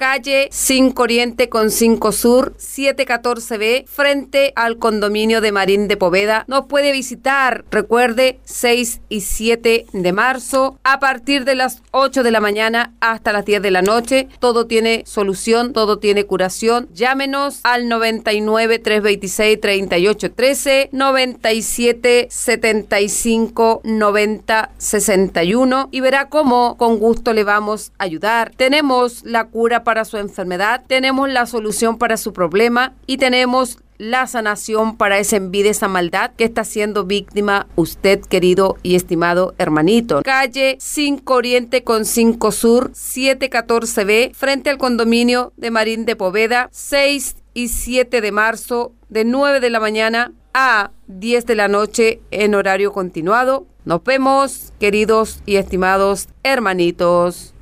calle 5 Oriente con 5 Sur, 714B, frente al condominio de Marín de Poveda. Nos puede visitar, recuerde, 6 y 7 de marzo, a partir de las 8 de la mañana hasta las 10 de la noche. Todo tiene solución, todo tiene curación. Llámenos al 99 326 3813, 97 75 90 61 y verá cómo con gusto le vamos a ayudar. Tenemos la cura para su enfermedad, tenemos la solución para su problema y tenemos la sanación para esa envidia, esa maldad que está siendo víctima usted, querido y estimado hermanito. Calle 5 Oriente con 5 Sur, 714B, frente al condominio de Marín de Poveda, 6 y 7 de marzo, de 9 de la mañana a 10 de la noche en horario continuado. Nos vemos, queridos y estimados hermanitos.